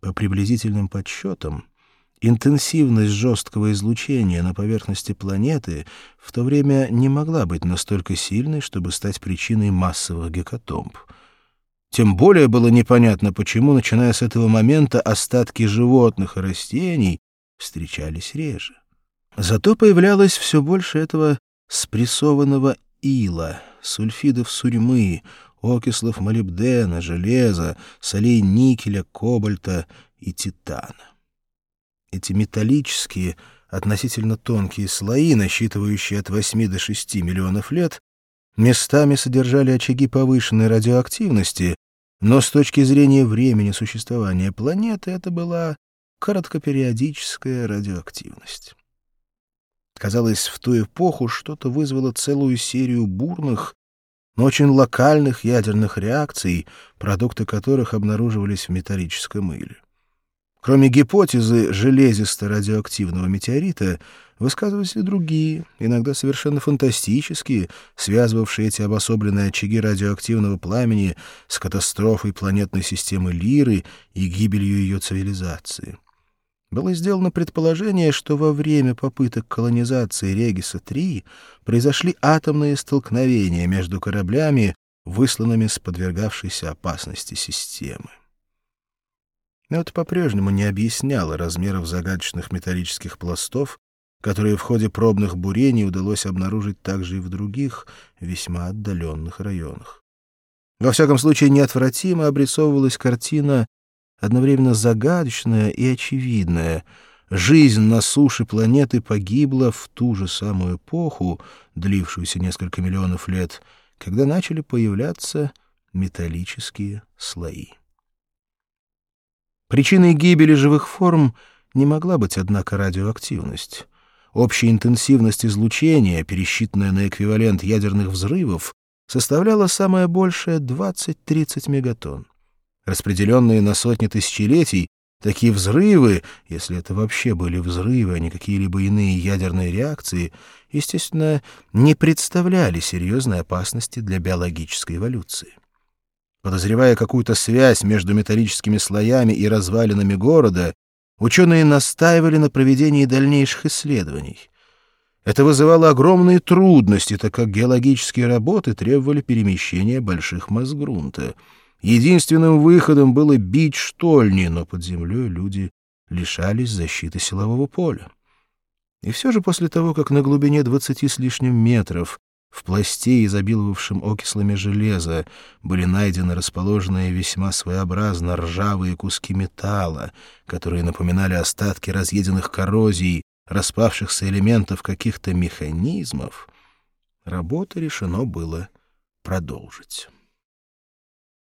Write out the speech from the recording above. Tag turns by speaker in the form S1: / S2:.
S1: По приблизительным подсчетам, интенсивность жесткого излучения на поверхности планеты в то время не могла быть настолько сильной, чтобы стать причиной массовых гекатомб. Тем более было непонятно, почему, начиная с этого момента, остатки животных и растений встречались реже. Зато появлялось все больше этого спрессованного ила, сульфидов сурьмы, окислов молибдена, железа, солей никеля, кобальта и титана. Эти металлические, относительно тонкие слои, насчитывающие от 8 до 6 миллионов лет, местами содержали очаги повышенной радиоактивности, но с точки зрения времени существования планеты это была короткопериодическая радиоактивность. Казалось, в ту эпоху что-то вызвало целую серию бурных, но очень локальных ядерных реакций, продукты которых обнаруживались в металлическом мыле. Кроме гипотезы железисто-радиоактивного метеорита, высказывались и другие, иногда совершенно фантастические, связывавшие эти обособленные очаги радиоактивного пламени с катастрофой планетной системы Лиры и гибелью ее цивилизации. Было сделано предположение, что во время попыток колонизации Региса-3 произошли атомные столкновения между кораблями, высланными с подвергавшейся опасности системы. Но это по-прежнему не объясняло размеров загадочных металлических пластов, которые в ходе пробных бурений удалось обнаружить также и в других, весьма отдаленных районах. Во всяком случае, неотвратимо обрисовывалась картина одновременно загадочная и очевидная. Жизнь на суше планеты погибла в ту же самую эпоху, длившуюся несколько миллионов лет, когда начали появляться металлические слои. Причиной гибели живых форм не могла быть, однако, радиоактивность. Общая интенсивность излучения, пересчитанная на эквивалент ядерных взрывов, составляла самое большее 20-30 мегатонн. Распределенные на сотни тысячелетий, такие взрывы, если это вообще были взрывы, а не какие-либо иные ядерные реакции, естественно, не представляли серьезной опасности для биологической эволюции. Подозревая какую-то связь между металлическими слоями и развалинами города, ученые настаивали на проведении дальнейших исследований. Это вызывало огромные трудности, так как геологические работы требовали перемещения больших масс грунта. Единственным выходом было бить штольни, но под землей люди лишались защиты силового поля. И все же после того, как на глубине двадцати с лишним метров в пласте, изобиловавшем окислами железа, были найдены расположенные весьма своеобразно ржавые куски металла, которые напоминали остатки разъеденных коррозий, распавшихся элементов каких-то механизмов, работу решено было продолжить.